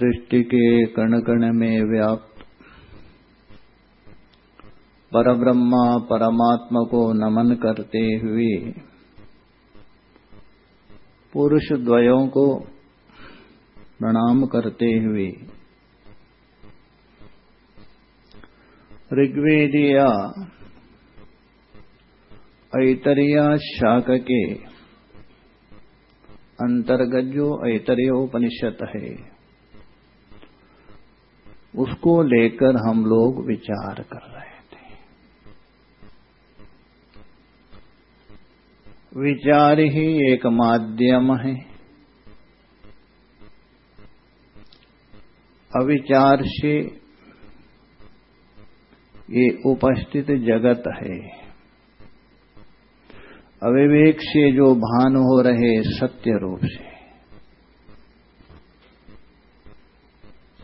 सृष्टि के कण कण में व्याप्त। परब्रह्मा परमात्मा को नमन करते हुए पुरुष द्वयों को प्रणाम करते हुए ऋग्वेदिया, ऐतरिया शाक के अंतर्गत जो ऐतरेयोपनिषद है। उसको लेकर हम लोग विचार कर रहे थे। विचार ही एक माध्यम है। अविचार से ये उपस्थित जगत है। अविवेक से जो भान हो रहे सत्य रूप से।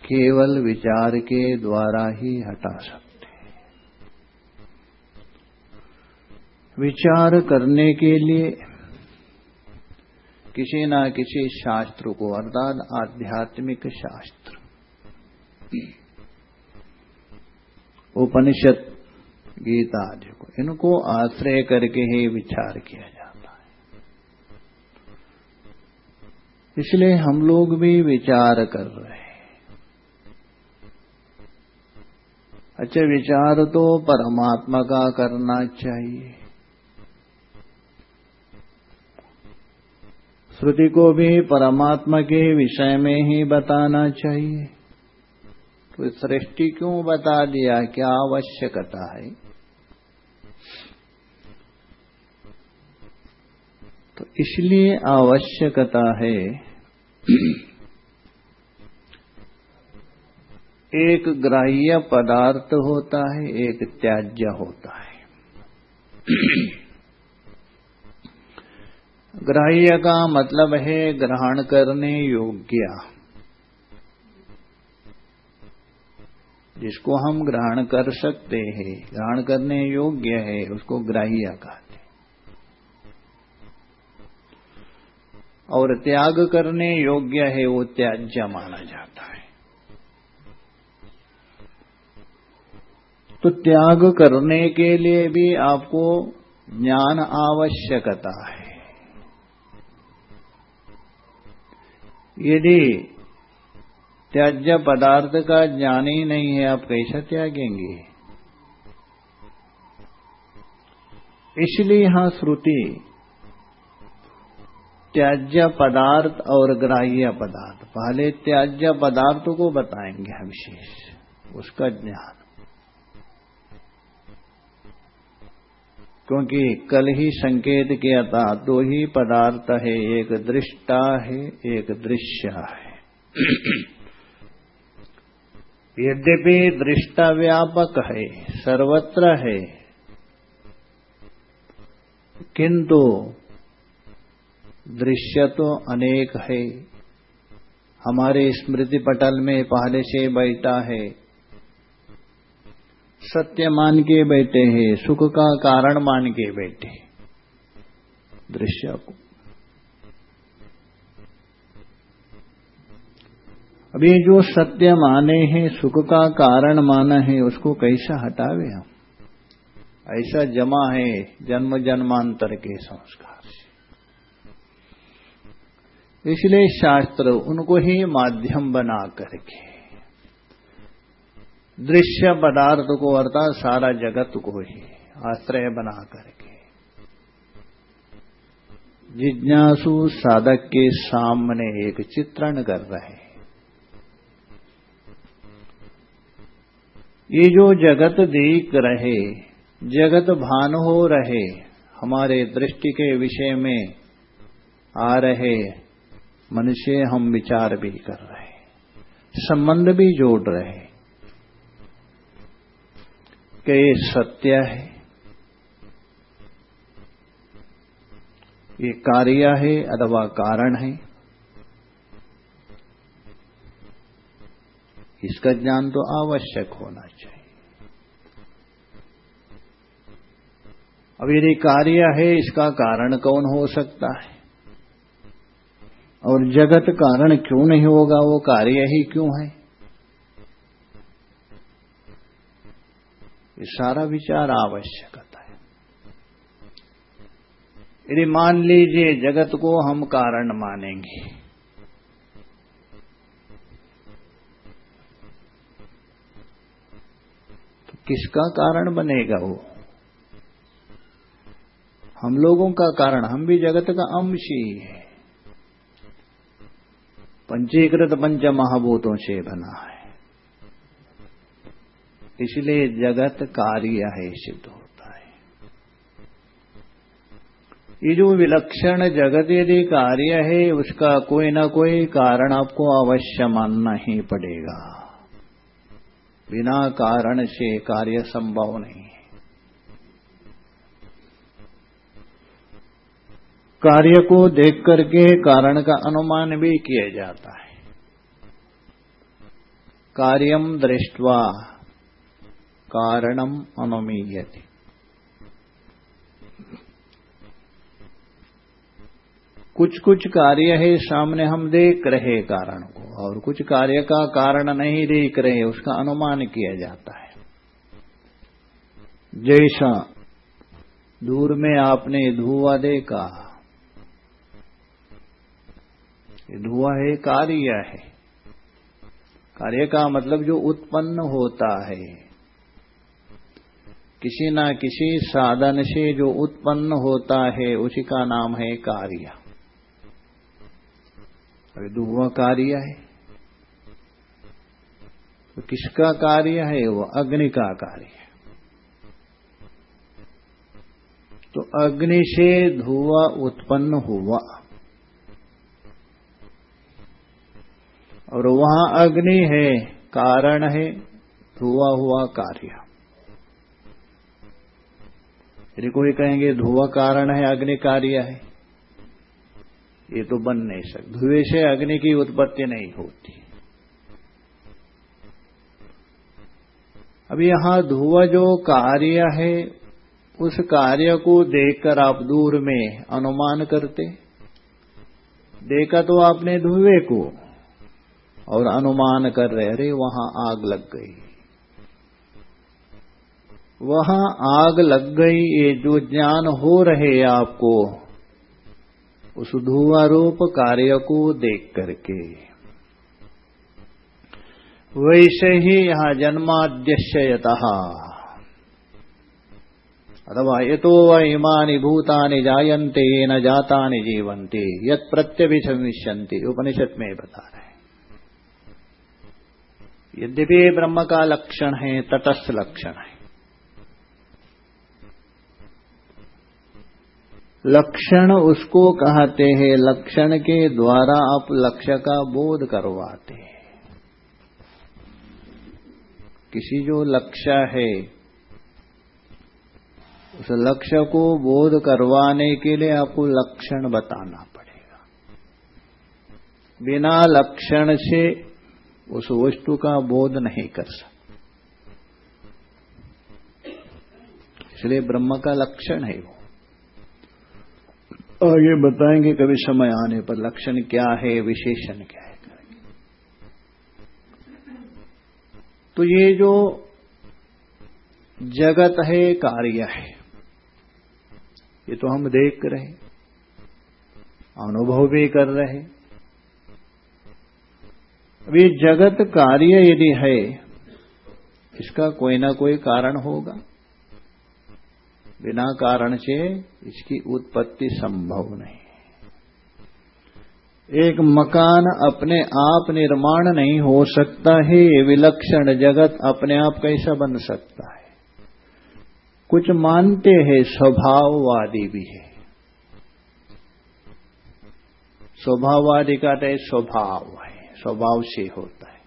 केवल विचार के द्वारा ही हटा सकते हैं। विचार करने के लिए किसी न किसी शास्त्र को, अर्थात आध्यात्मिक शास्त्र, उपनिषद, गीता आदि को, इनको आश्रय करके ही विचार किया जाता है। इसलिए हम लोग भी विचार कर रहे हैं। अच्छा विचार तो परमात्मा का करना चाहिए। श्रुति को भी परमात्मा के विषय में ही बताना चाहिए। तो सृष्टि क्यों बता दिया? क्या आवश्यकता है? तो इसलिए आवश्यकता है एक ग्राह्य पदार्थ होता है, एक त्याज्य होता है। ग्राह्य का मतलब है ग्रहण करने योग्य। जिसको हम ग्रहण कर सकते हैं, ग्रहण करने योग्य है, उसको ग्राह्य कहते और त्याग करने योग्य है, वो त्याज्य माना जाता है। तो त्याग करने के लिए भी आपको ज्ञान आवश्यकता है। यदि त्याज्य पदार्थ का ज्ञान ही नहीं है, आप कैसा त्यागेंगे? इसलिए यहाँ श्रुति, त्याज्य पदार्थ और ग्राह्य पदार्थ। पहले त्याज्य पदार्थ को बताएँगे हम विशेष, उसका ज्ञान। क्योंकि कल ही संकेत किया था, दो ही पदार्थ है, एक दृष्टा है, एक दृश्य है। यद्यपि दृष्टा व्यापक है, सर्वत्र है, किंतु दृश्य तो अनेक है। हमारे स्मृति पटल में पहले से बैठा है सत्य मान के बैठे हैं, सुख का कारण मान के बैठे दृश्य को। अभी जो सत्य माने हैं, सुख का कारण माना है, उसको कैसा हटावे हम? ऐसा जमा है जन्म जन्मांतर के संस्कार से। इसलिए शास्त्र उनको ही माध्यम बना करके दृश्य पदार्थ को अर्थात सारा जगत को ही आश्रय बना करके। जिज्ञासु साधक के सामने एक चित्रण कर रहे ये जो जगत देख रहे, जगत भान हो रहे, हमारे दृष्टि के विषय में आ रहे मनुष्य हम विचार भी कर रहे संबंध भी जोड़ रहे कि ये सत्य है। ये कार्य है अथवा कारण है। इसका ज्ञान तो आवश्यक होना चाहिए। अब यदि कार्य है, इसका कारण कौन हो सकता है? और जगत कारण क्यों नहीं होगा? वो कार्य ही क्यों है? ये सारा विचार आवश्यकता है। यदि मान लीजिए जगत को हम कारण मानेंगे तो किसका कारण बनेगा वो? हम लोगों का कारण, हम भी जगत का अंश ही है। पंचीकृत पंच महाभूतों से बना है। इसलिए जगत कार्य है, सिद्ध होता है। ये जो विलक्षण जगत यदि कार्य है, उसका कोई ना कोई कारण आपको अवश्य मानना ही पड़ेगा। बिना कारण से कार्य संभव नहीं कार्य को देख करके कारण का अनुमान भी किया जाता है। कार्यम दृष्टवा कारणम अनुमीयते। कुछ कुछ कार्य है, सामने हम देख रहे कारण को, और कुछ कार्य का कारण नहीं देख रहे, उसका अनुमान किया जाता है। जैसा दूर में आपने धुआँ देखा धुआँ है, कार्य है। कार्य का मतलब जो उत्पन्न होता है किसी ना किसी साधन से जो उत्पन्न होता है, उसी का नाम है कार्य। अभी धुआँ कार्य है। तो किसका कार्य है? वो अग्नि का कार्य है। तो अग्नि से धुआँ उत्पन्न हुआ। और वहाँ अग्नि है, कारण है, धुआ हुआ कार्य। यदि कोई कहेंगे धुआँ कारण है, अग्नि कार्य है, ये तो बन नहीं सकता। धुएँ से अग्नि की उत्पत्ति नहीं होती। अब यहाँ धुआँ जो कार्य है, उस कार्य को देखकर आप दूर में अनुमान करते। देखा तो आपने धुएँ को और अनुमान कर रहे, अरे वहाँ आग लग गई। वहाँ आग लग गई, ये जो ज्ञान हो रहे आपको, उस धुआँ रूप कार्य को देख करके। वैसे ही यहाँ जन्माद्यशयत अथवा ये तो इमानी भूतानि जायन्ते न जातानि जीवंते यत प्रत्यभिशमिष्यन्ति उपनिषद में बता रहे यद्यपि ब्रह्म का लक्षण है, तटस्थ लक्षण है। लक्षण उसको कहते हैं। लक्षण के द्वारा आप लक्ष्य का बोध करवाते हैं। किसी जो लक्ष्य है, उस लक्ष्य को बोध करवाने के लिए आपको लक्षण बताना पड़ेगा। बिना लक्षण से उस वस्तु का बोध नहीं कर सकते। इसलिए ब्रह्म का लक्षण है वो। आगे बताएँगे कभी समय आने पर लक्षण क्या है, विशेषण क्या है तो ये जो जगत है, कार्य है, ये तो हम देख रहे अनुभव भी कर रहे अब ये जगत कार्य यदि है, इसका कोई ना कोई कारण होगा। बिना कारण से इसकी उत्पत्ति संभव नहीं। एक मकान अपने आप निर्माण नहीं हो सकता है, विलक्षण जगत अपने आप कैसा बन सकता है? कुछ मानते हैं, स्वभाववादी भी है। स्वभाववादी का तो स्वभाव है, स्वभाव से होता है।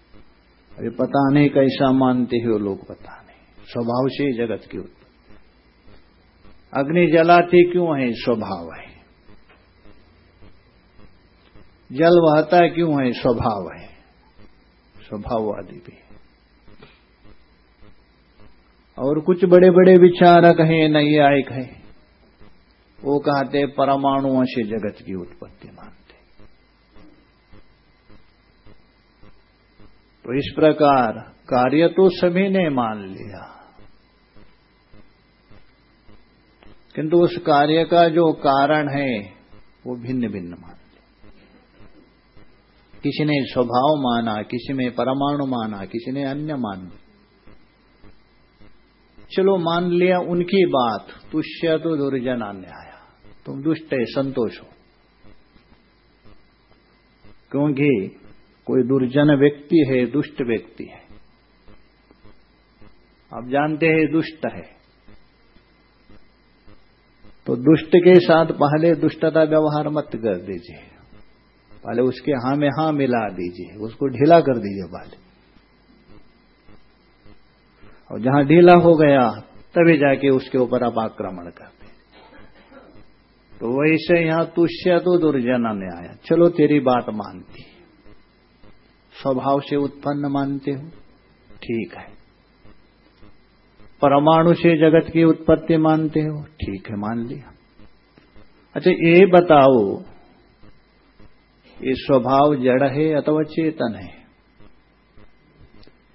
अभी पता नहीं कैसा मानते हो लोग, पता नहीं। स्वभाव से जगत की उत्पत्ति। अग्नि जलाती क्यों है? स्वभाव है। जल वहता क्यों है? स्वभाव है। स्वभाववादी भी और कुछ बड़े बड़े विचारक हैं, नैयायिक हैं। वो कहते परमाणुओं से जगत की उत्पत्ति मानते तो इस प्रकार कार्य तो सभी ने मान लिया। किंतु उस कार्य का जो कारण है, वो भिन्न भिन्न मान किसी ने स्वभाव माना, किसी ने परमाणु माना, किसी ने अन्य मान चलो मान लिया उनकी बात, तुष्य तो दुर्जन अन्य आया तुम दुष्ट है, संतोष हो। क्योंकि कोई दुर्जन व्यक्ति है, दुष्ट व्यक्ति है। आप जानते हैं, दुष्ट है। तो दुष्ट के साथ पहले दुष्टता व्यवहार मत कर दीजिए। पहले उसके हाँ में हाँ मिला दीजिए। उसको ढीला कर दीजिए पहले। और जहाँ ढीला हो गया, तभी जाके उसके ऊपर आप आक्रमण करते तो वैसे यहाँ तुष्य तो दुर्जना ने आया चलो तेरी बात मानती। स्वभाव से उत्पन्न मानते हो? ठीक है। परमाणु से जगत की उत्पत्ति मानते हो? ठीक है, मान लिया। अच्छा ये बताओ, ये स्वभाव जड़ है अथवा चेतन है?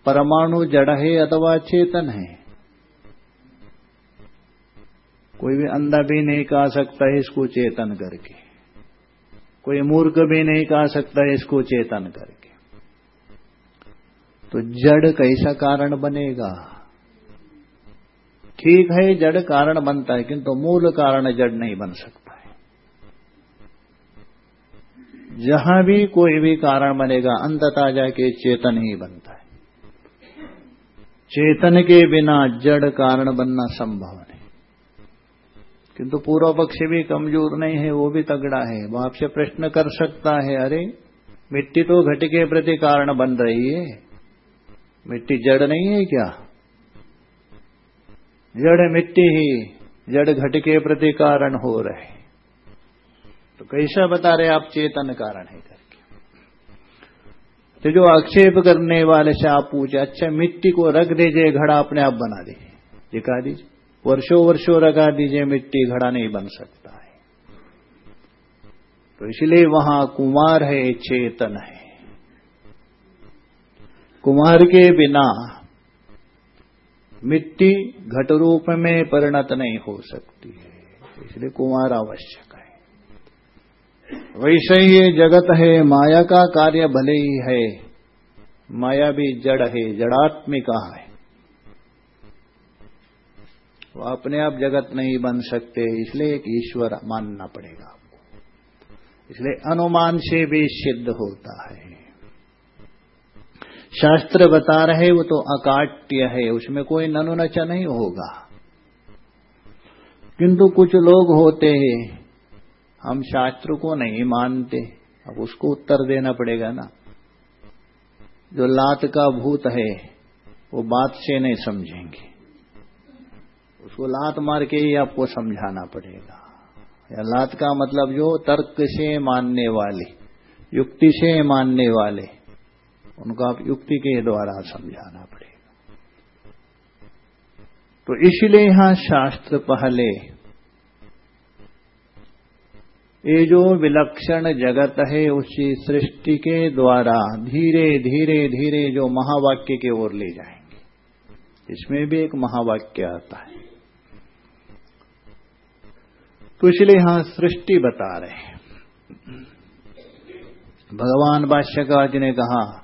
परमाणु जड़ है अथवा चेतन है? कोई भी अंधा भी नहीं कह सकता है इसको चेतन करके। कोई मूर्ख भी नहीं कह सकता है इसको चेतन करके। तो जड़ कैसा कारण बनेगा? ठीक है, जड़ कारण बनता है, किंतु मूल कारण जड़ नहीं बन सकता है। जहाँ भी कोई भी कारण बनेगा, अंततः जाके चेतन ही बनता है। चेतन के बिना जड़ कारण बनना संभव नहीं। किंतु पूर्व पक्ष भी कमज़ोर नहीं है, वो भी तगड़ा है। वो आपसे प्रश्न कर सकता है, अरे, मिट्टी तो घट के प्रति कारण बन रही है। मिट्टी जड़ नहीं है क्या? जड़ मिट्टी ही जड़ घट के प्रति कारण हो रहे। तो कैसा बता रहे आप, चेतन कारण है करके। तो जो आक्षेप करने वाले से आप पूछे अच्छा मिट्टी को रख दीजिए, घड़ा अपने आप बना दीजिए। दिखा दीजिए। वर्षों वर्षों रखा दीजिए, मिट्टी घड़ा नहीं बन सकता है। तो इसलिए वहाँ कुमार है, चेतन है। कुमार के बिना मिट्टी घट रूप में परिणत नहीं हो सकती है। इसलिए कुमार आवश्यक है। वैसे ही जगत है, माया का कार्य भले ही है, माया भी जड़ है, जड़ात्मिका है। वो अपने आप जगत नहीं बन सकते, इसलिए एक ईश्वर मानना पड़ेगा आपको। इसलिए अनुमान से भी सिद्ध होता है। शास्त्र बता रहे, वो तो अकाट्य है, उसमें कोई ननु नचा नहीं होगा। किंतु कुछ लोग होते हैं, हम शास्त्र को नहीं मानते, अब उसको उत्तर देना पड़ेगा ना। जो लात का भूत है, वो बात से नहीं समझेंगे। उसको लात मार के ही आपको समझाना पड़ेगा। या लात का मतलब जो तर्क से मानने वाले, युक्ति से मानने वाले उनको आप युक्ति के द्वारा समझाना पड़ेगा। तो इसलिए यहाँ शास्त्र पहले, ये जो विलक्षण जगत है, उसी सृष्टि के द्वारा धीरे धीरे धीरे जो महावाक्य की ओर ले जाएँगे। इसमें भी एक महावाक्य आता है। तो इसलिए यहाँ सृष्टि बता रहे हैं। भगवान भाष्यकार ने कहा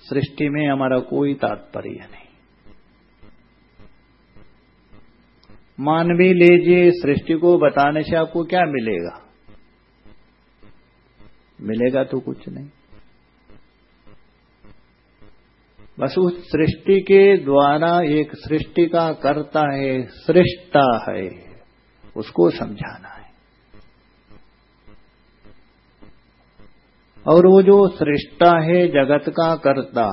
सृष्टि में हमारा कोई तात्पर्य नहीं। मान भी लीजिए, सृष्टि को बताने से आपको क्या मिलेगा? मिलेगा तो कुछ नहीं। बस उस सृष्टि के द्वारा एक सृष्टि का कर्ता है, सृष्टा है, उसको समझाना है और वो जो सृष्टा है जगत का कर्ता,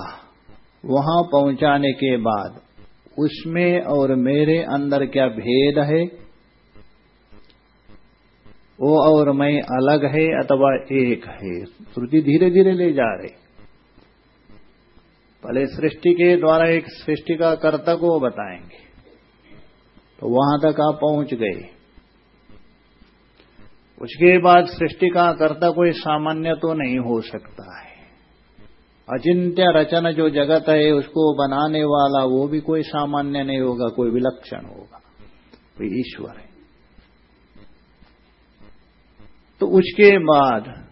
वहाँ पहुँचाने के बाद उसमें और मेरे अंदर क्या भेद है? वो और मैं अलग है अथवा एक है? श्रुति धीरे धीरे ले जा रही। पहले सृष्टि के द्वारा एक सृष्टि का कर्ता को बताएँगे। तो वहाँ तक आप पहुँच गए। उसके बाद सृष्टि का कर्ता कोई सामान्य तो नहीं हो सकता है। अचिंत्य रचन जो जगत है, उसको बनाने वाला वो भी कोई सामान्य नहीं होगा, कोई विलक्षण होगा। कोई ईश्वर है। तो उसके बाद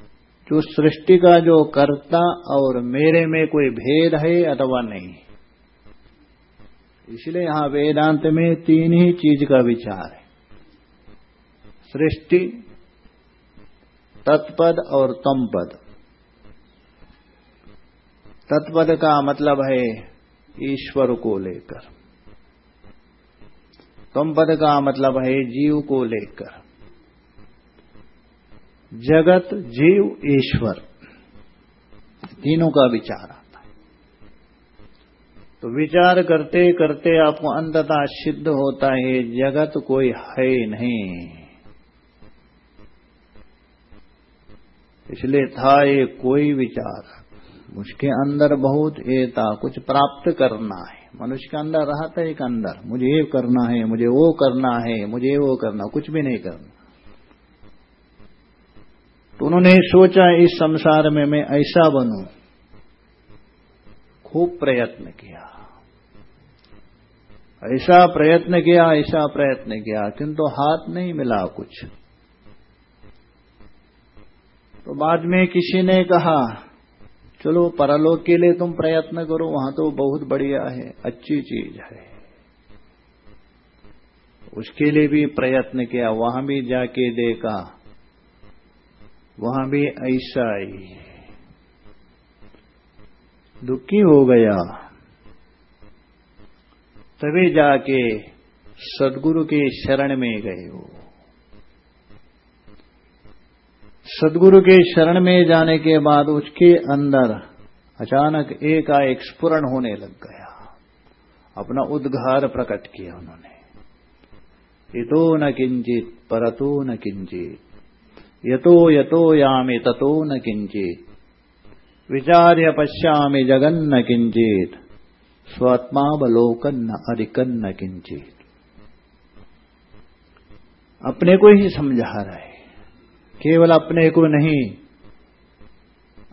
जो सृष्टि का जो कर्ता और मेरे में कोई भेद है अथवा नहीं? इसलिए यहाँ वेदांत में तीन ही चीज़ का विचार है। सृष्टि तत्पद और तमपद तत्पद का मतलब है ईश्वर को लेकर। तमपद का मतलब है जीव को लेकर। जगत जीव ईश्वर। तीनों का विचार आता है। तो विचार करते करते आपको अंततः सिद्ध होता है, जगत कोई है नहीं। इसलिए था ये कोई विचार। उसके अंदर बहुत ये था, कुछ प्राप्त करना है। मनुष्य के अंदर रहता है एक अंदर। मुझे ये करना है, मुझे वो करना है, मुझे वो करना, कुछ भी नहीं करना। तो उन्होंने सोचा, इस संसार में मैं ऐसा बनूं। खूब प्रयत्न किया। ऐसा प्रयत्न किया, ऐसा प्रयत्न किया, किंतु हाथ नहीं मिला कुछ। तो बाद में किसी ने कहा, चलो परलोक के लिए तुम प्रयत्न करो, वहाँ तो बहुत बढ़िया है, अच्छी चीज़ है। उसके लिए भी प्रयत्न किया, वहाँ भी जाके देखा, वहाँ भी ऐसा ही। दुखी हो गया। तभी जाके सदगुरु के शरण में गए वो। सदगुरु के शरण में जाने के बाद उसके अंदर अचानक एक एक स्पुरण होने लग गया। अपना उद्घार प्रकट किया उन्होंने। इतो न किंचित, परतो न किंचित। यतो यतो यामे, ततो न किंचित। विचार्य पश्यामि जगन्न किंचित। स्वात्मावलोकन न, अधिकन न किंचित। अपने को ही समझा रहे केवल अपने को नहीं,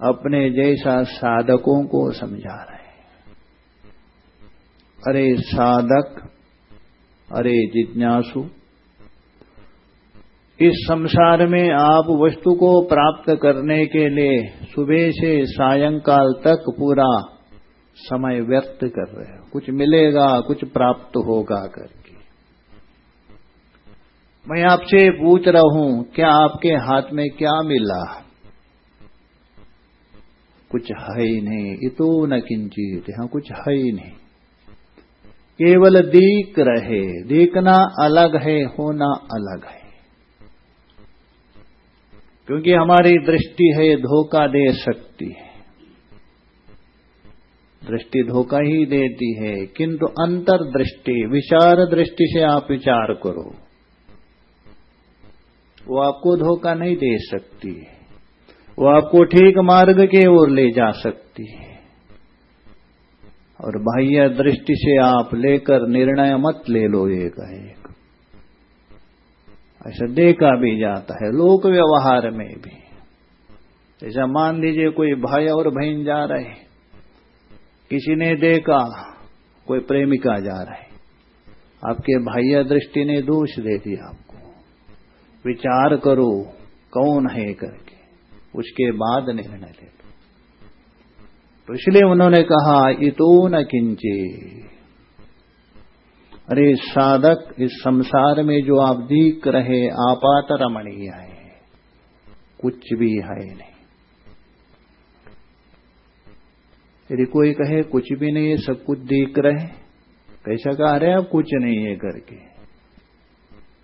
अपने जैसा साधकों को समझा रहे अरे साधक, अरे जिज्ञासु, इस संसार में आप वस्तु को प्राप्त करने के लिए सुबह से सायंकाल तक पूरा समय व्यक्त कर रहे हो। कुछ मिलेगा, कुछ प्राप्त होगा कर मैं आपसे पूछ रहा हूँ, क्या आपके हाथ में क्या मिला? कुछ है ही नहीं इतो न किंचित यहाँ कुछ है ही नहीं। केवल दीक रहे, देखना अलग है, होना अलग है। क्योंकि हमारी दृष्टि है, धोखा दे सकती है। दृष्टि धोखा ही देती है, किंतु अंतर्दृष्टि, विचार दृष्टि से आप विचार करो। वो आपको धोखा नहीं दे सकती। वो आपको ठीक मार्ग के ओर ले जा सकती। है और बाह्य दृष्टि से आप लेकर निर्णय मत ले लो एक एक। ऐसा देखा भी जाता है, लोक व्यवहार में भी। जैसा मान लीजिए कोई भाई और बहन जा रहे किसी ने देखा, कोई प्रेमिका जा रहे आपके बाह्य दृष्टि ने दोष दे दिया आपको। विचार करो, कौन है करके? उसके बाद निर्णय ले लो। तो इसलिए उन्होंने कहा, इतो न किंचे। अरे साधक, इस संसार में जो आप दीख रहे आपात रमणीय है। कुछ भी है नहीं। यदि कोई कहे, कुछ भी नहीं है, सब कुछ देख रहे कैसा कह रहे आप कुछ नहीं है करके।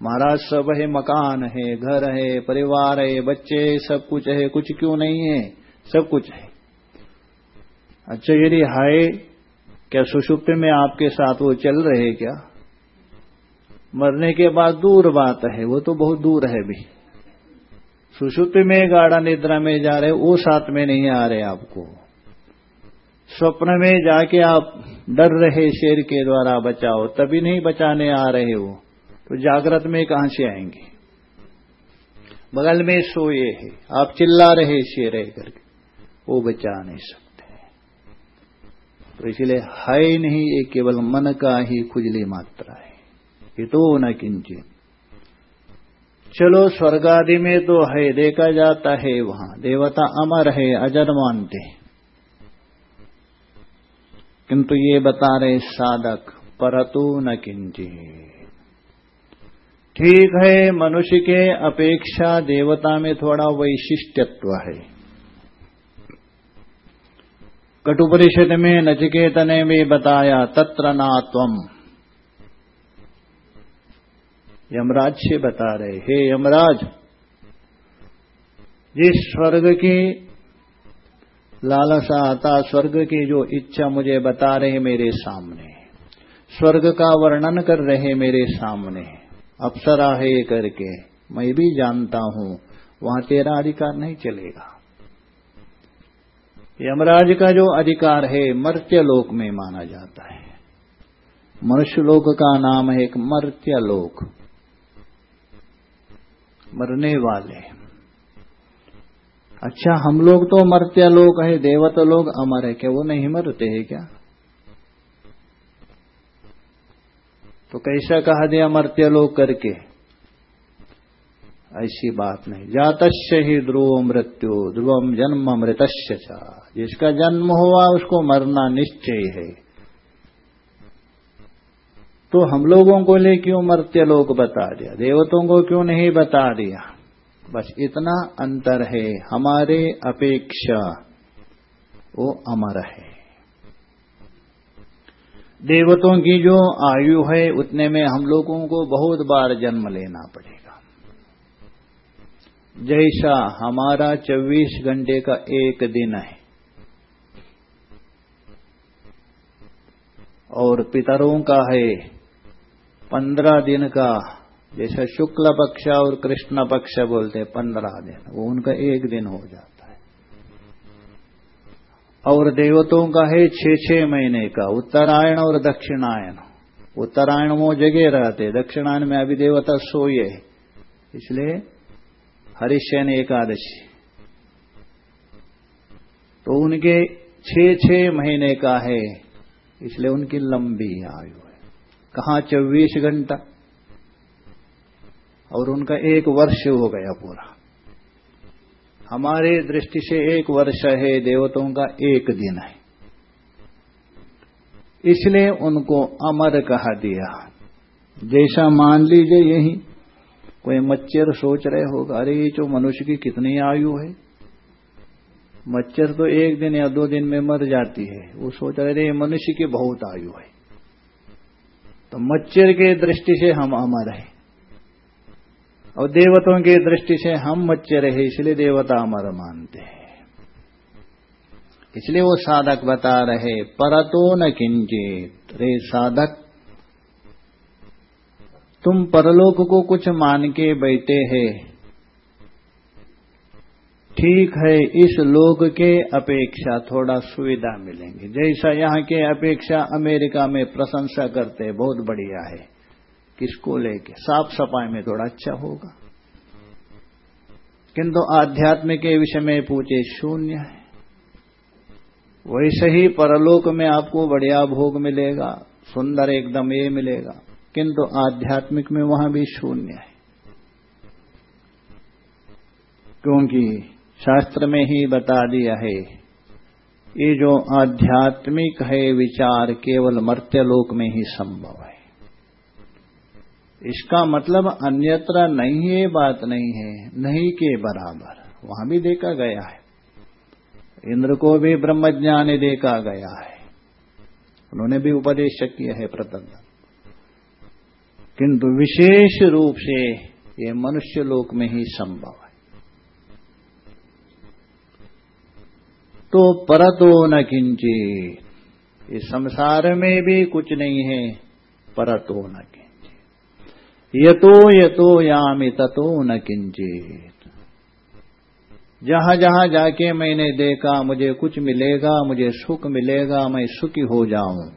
महाराज सब है मकान है, घर है, परिवार है, बच्चे सब कुछ है, कुछ क्यों नहीं है? सब कुछ है। अच्छा यदि हाय, क्या सुषुप्त में आपके साथ वो चल रहे क्या? मरने के बाद दूर बात है, वो तो बहुत दूर है भी। सुषुप्त में गाढ़ा निद्रा में जा रहे, वो साथ में नहीं आ रहे आपको। स्वप्न में जाके आप डर रहे, शेर के द्वारा बचाओ, तभी नहीं बचाने आ रहे हो तो जागृत में कहाँ से आएँगे? बगल में सोए है। आप चिल्ला रहे से रह करके। वो बचा नहीं सकते तो इसलिए है नहीं, ये केवल मन का ही खुजली मात्रा है। ये तो न किंचित चलो स्वर्ग आदि में तो है, देखा जाता है वहाँ। देवता अमर है, अजर मानते किंतु ये बता रहे साधक, परतु न किंचित ठीक है, मनुष्य के अपेक्षा देवता में थोड़ा वैशिष्ट्यत्व है। कटुपरिषद में नचिकेत ने भी बताया, तत्र नात्वम यमराज से बता रहे, हे यमराज जिस स्वर्ग की लालसा आता स्वर्ग की जो इच्छा मुझे बता रहे मेरे सामने, स्वर्ग का वर्णन कर रहे मेरे सामने अप्सरा है ये करके। मैं भी जानता हूँ, वहाँ तेरा अधिकार नहीं चलेगा। यमराज का जो अधिकार है, मर्त्य लोक में माना जाता है। मनुष्य लोक का नाम है एक मर्त्य लोक। मरने वाले। अच्छा हम लोग तो मर्त्य लोग है, देवता लोग अमर है, क्या वो नहीं मरते हैं क्या? तो कैसा कहा दिया मर्त्य लोग करके? ऐसी बात नहीं। जातस्य ही ध्रुव मृत्यु ध्रुवम जन्म मृतस्य जिसका जन्म हुआ, उसको मरना निश्चय है। तो हम लोगों को ले क्यों मर्त्य लोग बता दिया? देवतों को क्यों नहीं बता दिया? बस इतना अंतर है, हमारे अपेक्षा, वो अमर है। देवतों की जो आयु है, उतने में हम लोगों को बहुत बार जन्म लेना पड़ेगा। जैसा हमारा 24 घंटे का एक दिन है, और पितरों का है पंद्रह दिन का, जैसा शुक्ल पक्ष और कृष्ण पक्ष बोलते हैं, पंद्रह दिन, वो उनका एक दिन हो जाता और देवतों का है छह छह महीने का। उत्तरायण और दक्षिणायन। उत्तरायण वो जगह रहते दक्षिणायन में अभी देवता सोए इसलिए हरिशयन एकादशी। तो उनके छह छह महीने का है। इसलिए उनकी लंबी आयु है। कहा? चौबीस घंटा। और उनका एक वर्ष हो गया पूरा। हमारे दृष्टि से एक वर्ष है, देवताओं का एक दिन है। इसलिए उनको अमर कहा दिया। जैसा मान लीजिए यही, कोई मच्छर सोच रहे होगा, अरे ये जो मनुष्य की कितनी आयु है? मच्छर तो एक दिन या दो दिन में मर जाती है। वो सोच रहे ये मनुष्य की बहुत आयु है। तो मच्छर के दृष्टि से हम अमर हैं। और देवताओं की दृष्टि से हम मच्चे रहे इसलिए देवता अमर मानते हैं। इसलिए वो साधक बता रहे, परतो न किंचित। रे साधक, तुम परलोक को कुछ मान के बैठे हैं। ठीक है, इस लोक के अपेक्षा थोड़ा सुविधा मिलेंगे। जैसा यहाँ के अपेक्षा अमेरिका में प्रशंसा करते बहुत बढ़िया है। किसको लेके? साफ़ सफ़ाई में थोड़ा अच्छा होगा। किंतु आध्यात्म के विषय में पूछे शून्य है। वैसे ही परलोक में आपको बढ़िया भोग मिलेगा, सुंदर एकदम ये मिलेगा, किंतु आध्यात्मिक में वहाँ भी शून्य है। क्योंकि शास्त्र में ही बता दिया है, ये जो आध्यात्मिक है विचार केवल मर्त्यलोक में ही संभव है। इसका मतलब अन्यत्र नहीं है, बात नहीं है, नहीं के बराबर। वहाँ भी देखा गया है। इंद्र को भी ब्रह्मज्ञान देखा गया है। उन्होंने भी उपदेश किया है प्रतंग किंतु विशेष रूप से ये मनुष्य लोक में ही संभव है। तो परतो न किंचित। इस संसार में भी कुछ नहीं है, परतो न यतो यतो यामी ततो न किंचित जहाँ जहाँ जाके मैंने देखा, मुझे कुछ मिलेगा, मुझे सुख मिलेगा, मैं सुखी हो जाऊँ।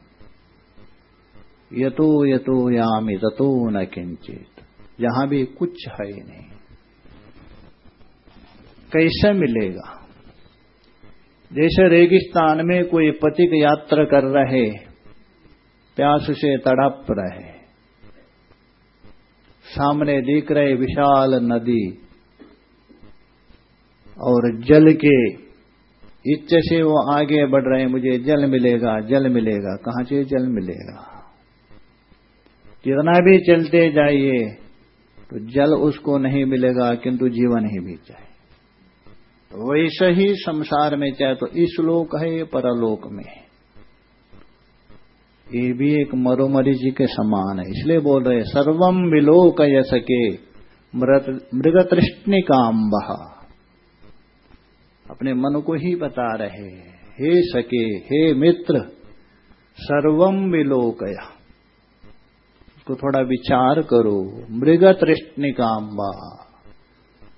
यतो यतो यामी ततो न किंचित जहाँ भी कुछ है नहीं। कैसे मिलेगा? जैसे रेगिस्तान में कोई पथिक यात्रा कर रहे, प्यास से तड़प रहे। सामने दिख रहे विशाल नदी और जल के इच्छा से वो आगे बढ़ रहे मुझे जल मिलेगा जल मिलेगा। कहाँ से जल मिलेगा? कितना भी चलते जाइए तो जल उसको नहीं मिलेगा, किंतु जीवन ही बीत जाए। वैसे ही संसार में चाहे तो इस लोक है, परलोक में। ये भी एक मरोमरी जी के समान है। इसलिए बोल रहे सर्वम विलोक सके मृग तृष्णिकाम बहा अपने मन को ही बता रहे हे सके, हे मित्र सर्वम विलोकया। तो थोड़ा विचार करो मृग तृष्णिकाम बहा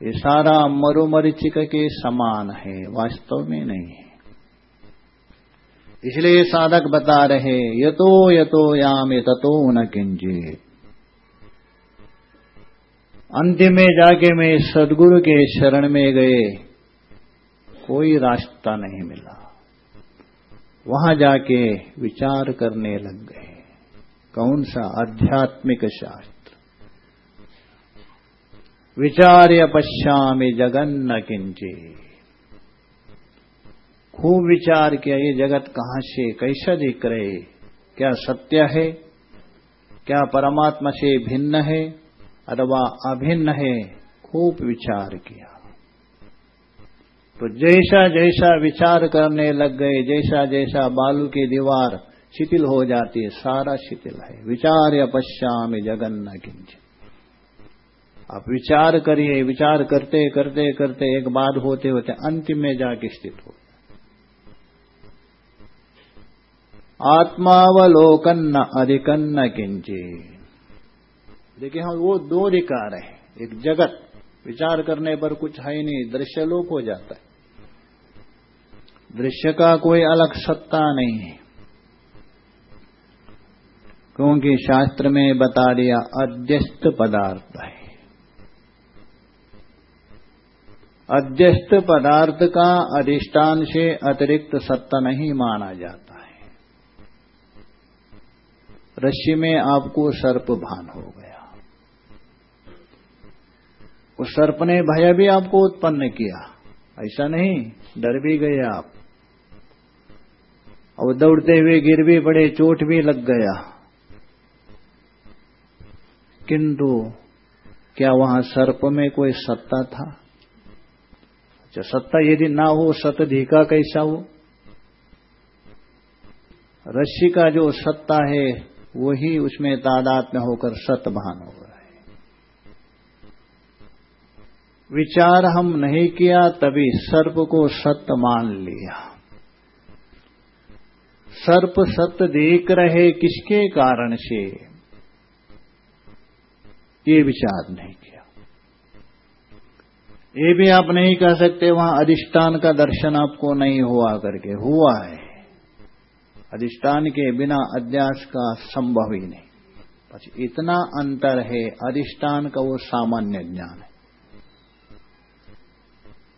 ये सारा मरुमरीचिक के समान है, वास्तव में नहीं है। इसलिए साधक बता रहे, यतो यतो याम ततो न किंचित अंतिम में जाके मैं सदगुरु के शरण में गए, कोई रास्ता नहीं मिला। वहाँ जाके विचार करने लग गए, कौन सा आध्यात्मिक शास्त्र? विचार्य पश्यामि जगन्न किंचे खूब विचार किया, ये जगत कहाँ से, कैसा दिख रहे? क्या सत्य है? क्या परमात्मा से भिन्न है अथवा अभिन्न है? खूब विचार किया। तो जैसा जैसा विचार करने लग गए, जैसा जैसा बालू की दीवार शिथिल हो जाती है, सारा शिथिल है। विचार या पश्यामि जगन्न किंच आप विचार करिए, विचार करते करते करते, एक बात होते होते अंतिम में जाके स्थित हो आत्मावलोकन अधिकन्न किंचे। देखिए हम वो दो अधिकार है। एक जगत, विचार करने पर कुछ है ही नहीं, दृश्य लोप हो जाता है। दृश्य का कोई अलग सत्ता नहीं है। क्योंकि शास्त्र में बता दिया, अध्यस्त पदार्थ है। अध्यस्त पदार्थ का अधिष्ठान से अतिरिक्त सत्ता नहीं माना जाता। रश्मि में आपको सर्प भान हो गया। उस सर्प ने भय भी आपको उत्पन्न किया। ऐसा नहीं, डर भी गए आप। और दौड़ते हुए गिर भी पड़े, चोट भी लग गया। किंतु क्या वहाँ सर्प में कोई सत्ता था? अच्छा सत्ता यदि ना हो सतधिका कैसा हो? रस्सी का जो सत्ता है वही उसमें तादाद में होकर सतभान हो रहा है। विचार हम नहीं किया, तभी सर्प को सत्य मान लिया। सर्प सत्य देख रहे किसके कारण से? ये विचार नहीं किया। ये भी आप नहीं कह सकते, वहाँ अधिष्ठान का दर्शन आपको नहीं हुआ करके। हुआ है। अधिष्ठान के बिना अध्यास का संभव ही नहीं। बस इतना अंतर है, अधिष्ठान का वो सामान्य ज्ञान है।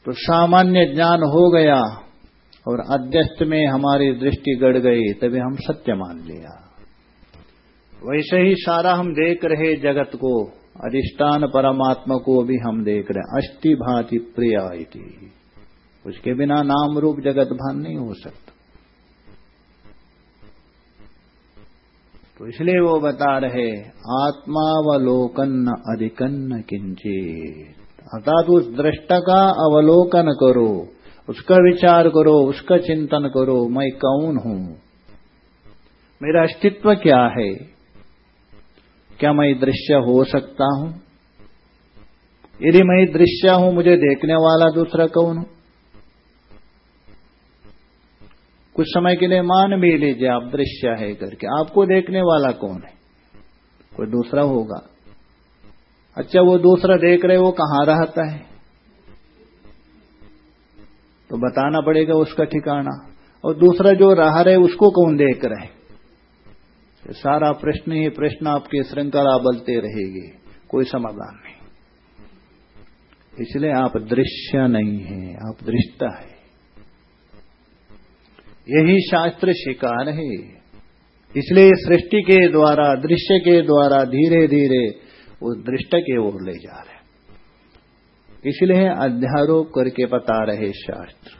तो सामान्य ज्ञान हो गया और अध्यस्त में हमारी दृष्टि गड़ गई, तभी हम सत्य मान लिया। वैसे ही सारा हम देख रहे जगत को, अधिष्ठान परमात्मा को भी हम देख रहे अष्टि भांति प्रिय उसके बिना नाम रूप जगत भान नहीं हो सकता। तो इसलिए वो बता रहे आत्मावलोकन अधिकन्न किंचित। अर्थात उस दृष्टा का अवलोकन करो, उसका विचार करो, उसका चिंतन करो, मैं कौन हूँ? मेरा अस्तित्व क्या है? क्या मैं दृश्य हो सकता हूँ? यदि मैं दृश्य हूँ, मुझे देखने वाला दूसरा कौन हूँ? कुछ समय के लिए मान भी लीजिए, आप दृश्य है करके। आपको देखने वाला कौन है? कोई दूसरा होगा। अच्छा वो दूसरा देख रहे, वो कहाँ रहता है? तो बताना पड़ेगा उसका ठिकाना। और दूसरा जो रह रहे, उसको कौन देख रहे तो सारा प्रश्न ही प्रश्न आपके श्रृंखला बलते रहेगी। कोई समाधान नहीं। इसलिए आप दृश्य नहीं है, आप दृष्टा है। यही शास्त्र शिकार है। इसलिए सृष्टि के द्वारा, दृश्य के द्वारा धीरे धीरे उस दृष्ट के ओर ले जा रहे इसलिए अध्यारोप करके बता रहे शास्त्र।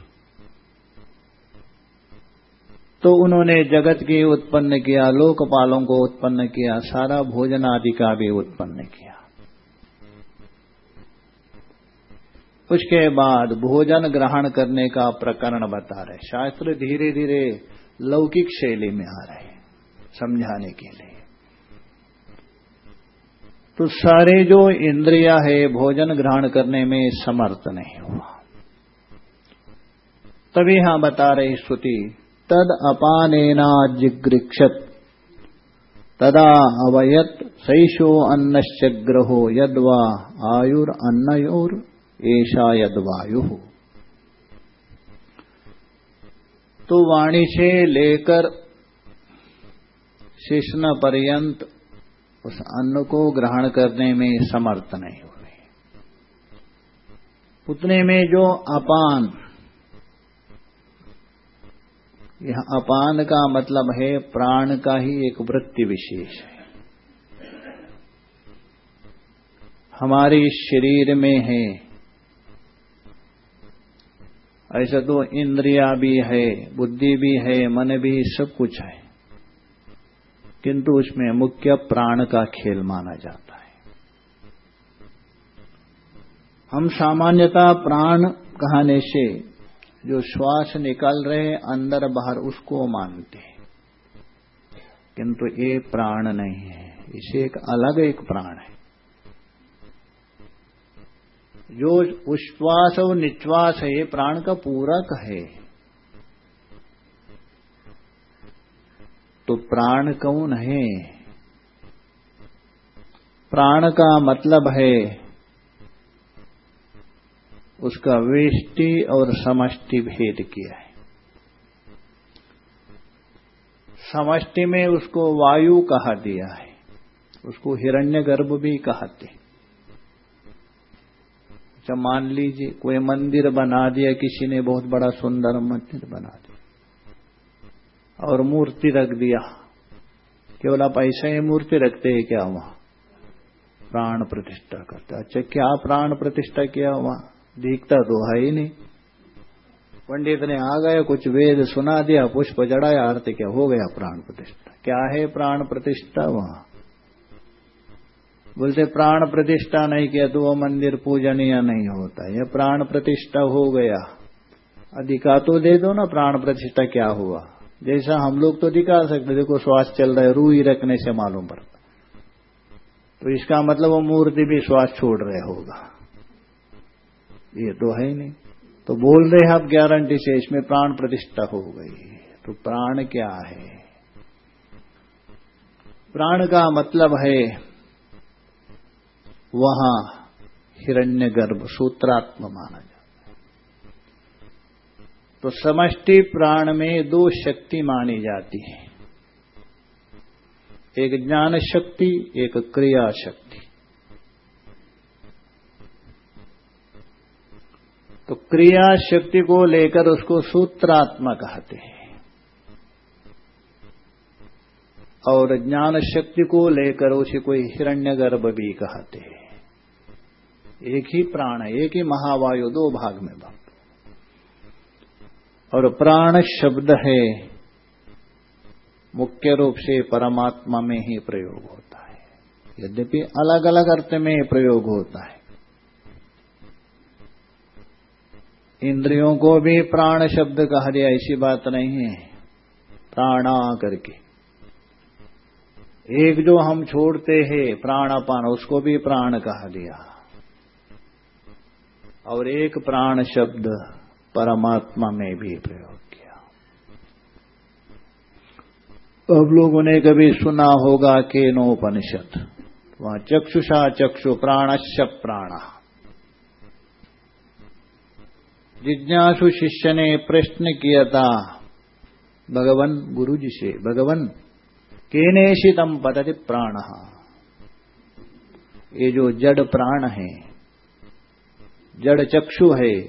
तो उन्होंने जगत की उत्पन्न किया, लोकपालों को उत्पन्न किया, सारा भोजन आदि का भी उत्पन्न किया। उसके बाद भोजन ग्रहण करने का प्रकरण बता रहे शास्त्र धीरे धीरे लौकिक शैली में आ रहे समझाने के लिए। तो सारे जो इंद्रिया है, भोजन ग्रहण करने में समर्थ नहीं हुआ। तभी यहाँ बता रही स्तुति तद अपानेना जिगृक्षत, तदा अवयत सैशो अन्नश्च ग्रहो यद्वा आयुर अन्नयोर ऐसा यदवायु। तो वाणी से लेकर शिष्ण पर्यंत उस अन्न को ग्रहण करने में समर्थ नहीं हुए। उतने में जो अपान, यह अपान का मतलब है प्राण का ही एक वृत्ति विशेष है। हमारे शरीर में है ऐसा तो इंद्रिया भी है, बुद्धि भी है, मन भी, सब कुछ है। किंतु उसमें मुख्य प्राण का खेल माना जाता है। हम सामान्यता प्राण कहने से जो श्वास निकल रहे अंदर बाहर उसको मानते हैं। किंतु ये प्राण नहीं है, इसे एक अलग एक प्राण है। जो उश्वास और निश्वास है ये प्राण का पूरक है तो प्राण कौन है? प्राण का मतलब है उसका वेष्टि और समष्टि भेद किया है। समष्टि में उसको वायु कहा दिया है, उसको हिरण्यगर्भ भी कहते अच्छा मान लीजिए कोई मंदिर बना दिया, किसी ने बहुत बड़ा सुंदर मंदिर बना दिया और मूर्ति रख दिया, केवल आप ऐसे ही मूर्ति रखते हैं क्या वहाँ? प्राण प्रतिष्ठा करते अच्छा क्या प्राण प्रतिष्ठा किया वहाँ? दिखता तो है ही नहीं। पंडित ने आ गए कुछ वेद सुना दिया, पुष्प जड़ाया आरती क्या, हो गया प्राण प्रतिष्ठा। क्या है प्राण प्रतिष्ठा वहाँ? बोलते, प्राण प्रतिष्ठा नहीं किया तो वो मंदिर पूजनीय नहीं होता। यह प्राण प्रतिष्ठा हो गया। अधिका तो दे दो ना, प्राण प्रतिष्ठा क्या हुआ? जैसा हम लोग तो दिखा सकते देखो श्वास चल रहा है, रू ही रखने से मालूम पड़ता तो इसका मतलब वो मूर्ति भी श्वास छोड़ रहे होगा। ये तो है ही नहीं। तो बोल रहे हैं आप गारंटी से, इसमें प्राण प्रतिष्ठा हो गई। तो प्राण क्या है? प्राण का मतलब है वहाँ हिरण्य गर्भ सूत्रात्म माना जाता तो समष्टि प्राण में दो शक्ति मानी जाती है। एक ज्ञान शक्ति, एक क्रिया शक्ति। तो क्रिया शक्ति को लेकर उसको सूत्रात्मा कहते हैं। और ज्ञान शक्ति को लेकर उसे कोई हिरण्यगर्भ भी कहते हैं। एक ही प्राण है, एक ही महावायु, दो भाग में बात। और प्राण शब्द है, मुख्य रूप से परमात्मा में ही प्रयोग होता है। यद्यपि अलग अलग अर्थ में प्रयोग होता है। इंद्रियों को भी प्राण शब्द कहा दिया ऐसी बात नहीं है। प्राणा करके। एक जो हम छोड़ते हैं, प्राणापान, उसको भी प्राण कहा दिया और एक प्राण शब्द परमात्मा में भी प्रयोग किया। अब लोगों ने कभी सुना होगा के नोपनिषद वहाँ चक्षुषा चक्षु प्राणश प्राणा। जिज्ञासु शिष्य ने प्रश्न किया था, भगवन गुरु जी से, भगवन, केनेशितम पतति प्राण? ये जो जड़ प्राण है जड़ चक्षु है,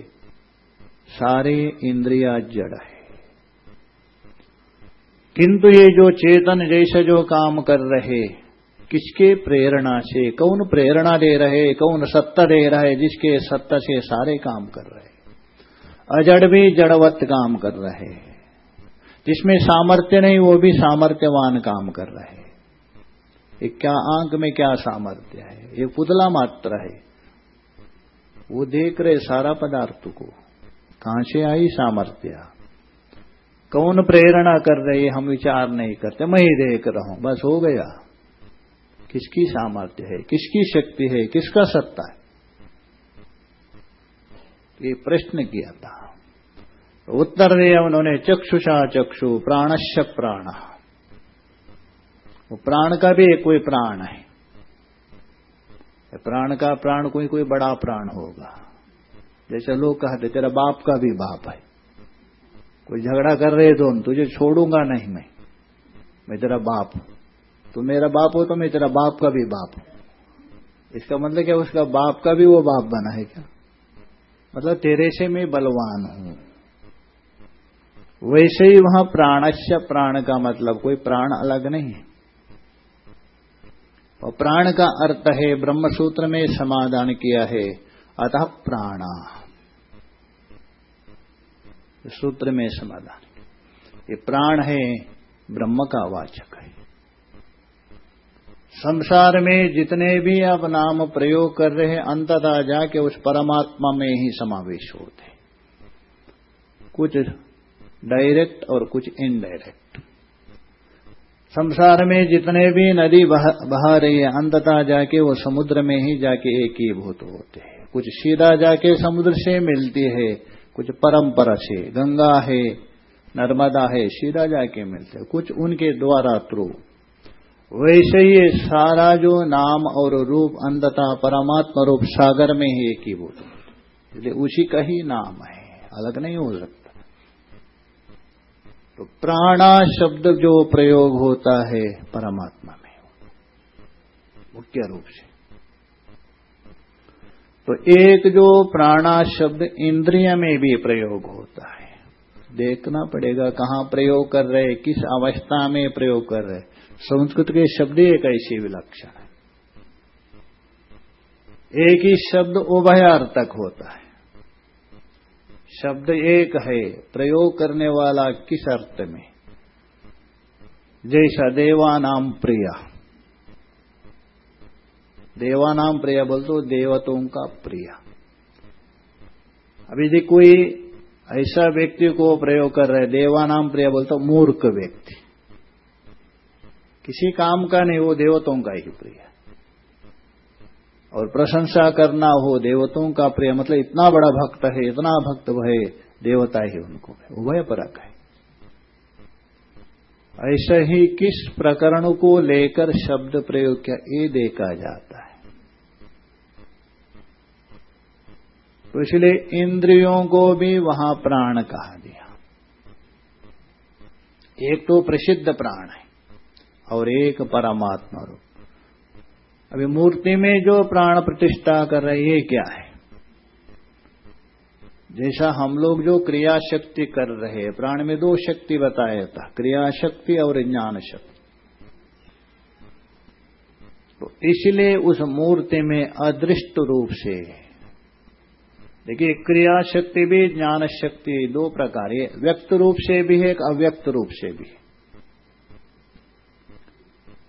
सारे इंद्रिया जड़ है। किंतु ये जो चेतन जैसे जो काम कर रहे, किसके प्रेरणा से, कौन प्रेरणा दे रहे, कौन सत्ता दे रहे, जिसके सत्ता से सारे काम कर रहे। अजड़ भी जड़वत काम कर रहे। जिसमें सामर्थ्य नहीं, वो भी सामर्थ्यवान काम कर रहे। ये क्या आंक में क्या सामर्थ्य है? ये पुतला मात्र है। वो देख रहे सारा पदार्थ को। कहाँ से आई सामर्थ्य। कौन प्रेरणा कर रहे हम विचार नहीं करते, मैं ही देख रहा हूँ, बस हो गया। किसकी सामर्थ्य है, किसकी शक्ति है, किसका सत्ता है? ये प्रश्न किया था। उत्तर दिया उन्होंने, चक्षुषा चक्षु प्राणश्य प्राण। वो प्राण का भी एक कोई प्राण है। प्राण का प्राण कोई कोई बड़ा प्राण होगा। जैसे लोग कहते, तेरा बाप का भी बाप है। कोई झगड़ा कर रहे तो तुझे छोड़ूँगा नहीं मैं। मैं तेरा बाप तू मेरा बाप हो तो मैं तेरा बाप का भी बाप हूँ। इसका मतलब क्या? उसका बाप का भी वो बाप बना है क्या? मतलब तेरे से मैं बलवान हूँ। वैसे ही वहाँ प्राणस्य प्राण का मतलब कोई प्राण अलग नहीं है। और प्राण का अर्थ है ब्रह्मसूत्र में समाधान किया है, अतः प्राणा। सूत्र में समाधान। ये प्राण है, ब्रह्म का वाचक है। संसार में जितने भी आप नाम प्रयोग कर रहे हैं, अंततः जाके उस परमात्मा में ही समावेश होते कुछ डायरेक्ट और कुछ इनडायरेक्ट संसार में जितने भी नदी बहा रही है, अंततः जाके वो समुद्र में ही जाके एक ही भूत होते हैं। कुछ सीधा जाके समुद्र से मिलती है, कुछ परंपरा से। गंगा है, नर्मदा है, सीधा जाके मिलते हैं। कुछ उनके द्वारा थ्रू वैसे ही सारा जो नाम और रूप अंधता परमात्मा रूप सागर में ही एक ही भूत इसलिए उसी का ही नाम है। अलग नहीं हो सकता। तो प्राणा शब्द जो प्रयोग होता है, परमात्मा में मुख्य रूप से। तो एक जो प्राणा शब्द इंद्रिय में भी प्रयोग होता है, देखना पड़ेगा कहाँ प्रयोग कर रहे, किस अवस्था में प्रयोग कर रहे। संस्कृत के शब्द एक ऐसी विलक्षण है। एक ही शब्द उभयार्थक होता है। शब्द एक है, प्रयोग करने वाला किस अर्थ में? जैसा देवानाम प्रिया। देवानाम प्रिया बोल तो देवतों का प्रिया। अभी यदि कोई ऐसा व्यक्ति को प्रयोग कर रहे देवानाम प्रिया बोलते मूर्ख व्यक्ति। किसी काम का नहीं, वो देवतों का ही प्रिय। और प्रशंसा करना हो देवताओं का प्रिय मतलब इतना बड़ा भक्त है, इतना भक्त भय देवता ही उनको उभय परक है। ऐसे ही किस प्रकरण को लेकर शब्द प्रयोग किया, ये देखा जाता है। तो इसलिए इंद्रियों को भी वहाँ प्राण कहा दिया। एक तो प्रसिद्ध प्राण है, और एक परमात्मा रूप। अभी मूर्ति में जो प्राण प्रतिष्ठा कर रहे ये क्या है? जैसा हम लोग जो क्रिया शक्ति कर रहे हैं, प्राण में दो शक्ति बताया था क्रिया शक्ति और ज्ञान शक्ति। तो इसलिए उस मूर्ति में अदृष्ट रूप से, देखिए क्रिया शक्ति भी, ज्ञान शक्ति, दो प्रकार है व्यक्त रूप से भी है एक अव्यक्त रूप से भी है।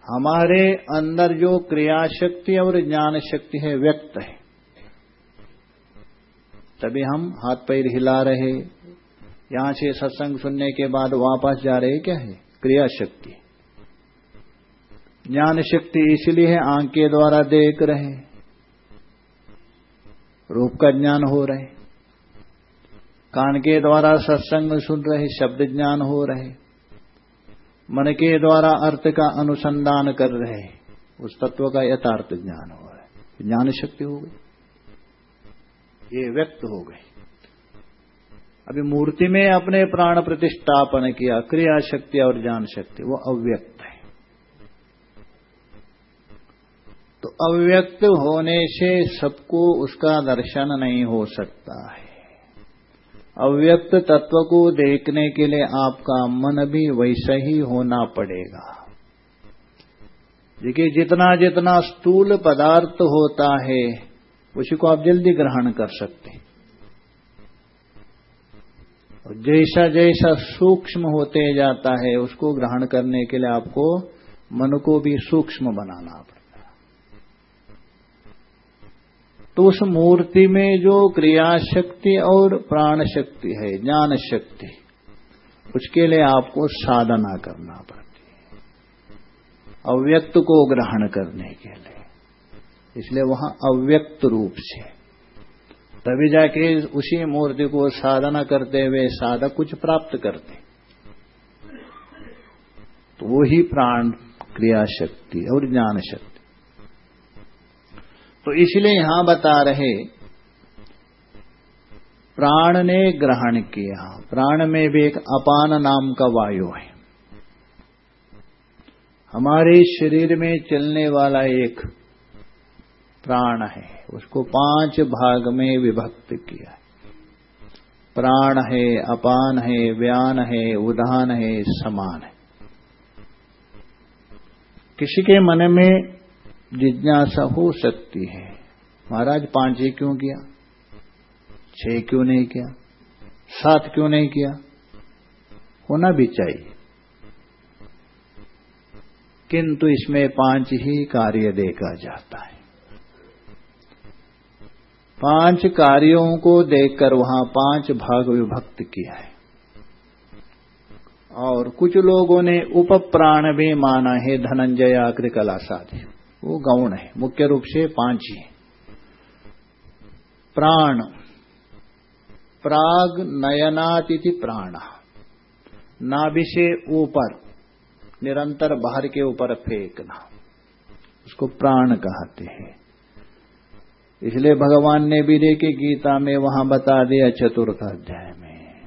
हमारे अंदर जो क्रिया शक्ति और ज्ञान शक्ति है, व्यक्त है। तभी हम हाथ पैर हिला रहे। यहाँ से सत्संग सुनने के बाद वापस जा रहे, क्या है? क्रिया शक्ति ज्ञान शक्ति इसलिए है, आँख के द्वारा देख रहे। रूप का ज्ञान हो रहे। कान के द्वारा सत्संग सुन रहे, शब्द ज्ञान हो रहे। मन के द्वारा अर्थ का अनुसंधान कर रहे उस तत्व का यथार्थ ज्ञान हो रहा है। ज्ञान शक्ति हो गई। ये व्यक्त हो गई। अभी मूर्ति में अपने प्राण प्रतिष्ठापन किया, क्रिया शक्ति और ज्ञान शक्ति, वो अव्यक्त है। तो अव्यक्त होने से सबको उसका दर्शन नहीं हो सकता है। अव्यक्त तत्व को देखने के लिए आपका मन भी वैसा ही होना पड़ेगा। देखिए, जितना जितना स्थूल पदार्थ होता है, उसी को आप जल्दी ग्रहण कर सकते हैं। जैसा जैसा सूक्ष्म होते जाता है, उसको ग्रहण करने के लिए आपको मन को भी सूक्ष्म बनाना पड़ता है तो उस मूर्ति में जो क्रिया शक्ति और प्राण शक्ति है ज्ञान शक्ति उसके लिए आपको साधना करना पड़ती है। अव्यक्त को ग्रहण करने के लिए। इसलिए वहाँ अव्यक्त रूप से। तभी जाके उसी मूर्ति को साधना करते हुए साधक कुछ प्राप्त करते तो वो ही प्राण क्रिया शक्ति और ज्ञान शक्ति तो इसलिए यहाँ बता रहे, प्राण ने ग्रहण किया। प्राण में भी एक अपान नाम का वायु है। हमारे शरीर में चलने वाला एक प्राण है। उसको पाँच भाग में विभक्त किया है। प्राण है, अपान है, व्यान है, उदान है, समान है। किसी के मन में जिज्ञासा हो सकती है। महाराज, पाँच ही क्यों किया? छह क्यों नहीं किया? सात क्यों नहीं किया? होना भी चाहिए। किंतु इसमें पाँच ही कार्य देखा जाता है। पाँच कार्यों को देखकर वहाँ पाँच भाग विभक्त किया है। और कुछ लोगों ने उप प्राण भी माना है, धनंजय कला साधि वो गौण है, मुख्य रूप से पाँच ही प्राण, प्राग नयनातिथि प्राण, नाभि से ऊपर, निरंतर बाहर के ऊपर फेंकना, उसको प्राण कहते हैं। इसलिए भगवान ने भी देखे, गीता में वहाँ बता दिया चतुर्थ अध्याय में,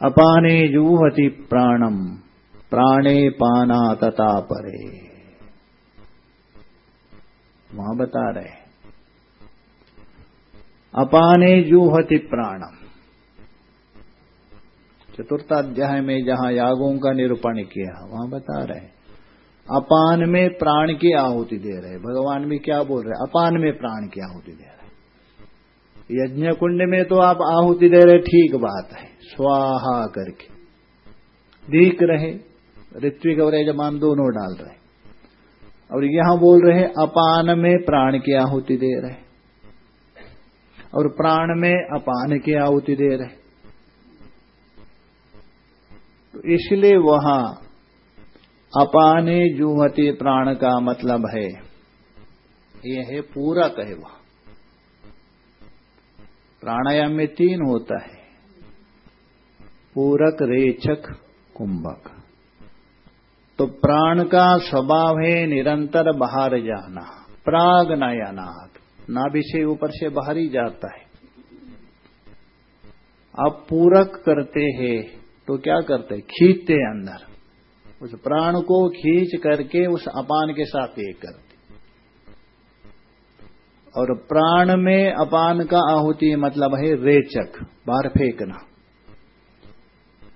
अपाने जूहति प्राणम प्राणे पाना तथा परे। वहाँ बता रहे हैं। अपाने जूहति प्राणम। चतुर्थाध्याय में जहाँ यागों का निरूपण किया, वहाँ बता रहे अपान में प्राण की आहुति दे रहे भगवान भी क्या बोल रहे अपान में प्राण की आहुति दे रहे यज्ञ कुंड में तो आप आहुति दे रहे, ठीक बात है। स्वाहा करके। दीख रहे, ऋत्विक और यजमान दोनों डाल रहे और यहाँ बोल रहे अपान में प्राण की आहुति दे रहे। और प्राण में अपान की आहुति दे रहे। तो इसलिए वहाँ अपाने जूहते प्राण का मतलब है। यह है पूरक है वह। प्राणायाम में तीन होता है। पूरक, रेचक, कुंभक। तो प्राण का स्वभाव है निरंतर बाहर जाना, प्राग नयनाथ से ऊपर से बाहर ही जाता है। आप पूरक करते हैं तो क्या करते हैं? खींचते अंदर। उस प्राण को खींच करके उस अपान के साथ एक करते और प्राण में अपान का आहुति मतलब है रेचक, बाहर फेंकना।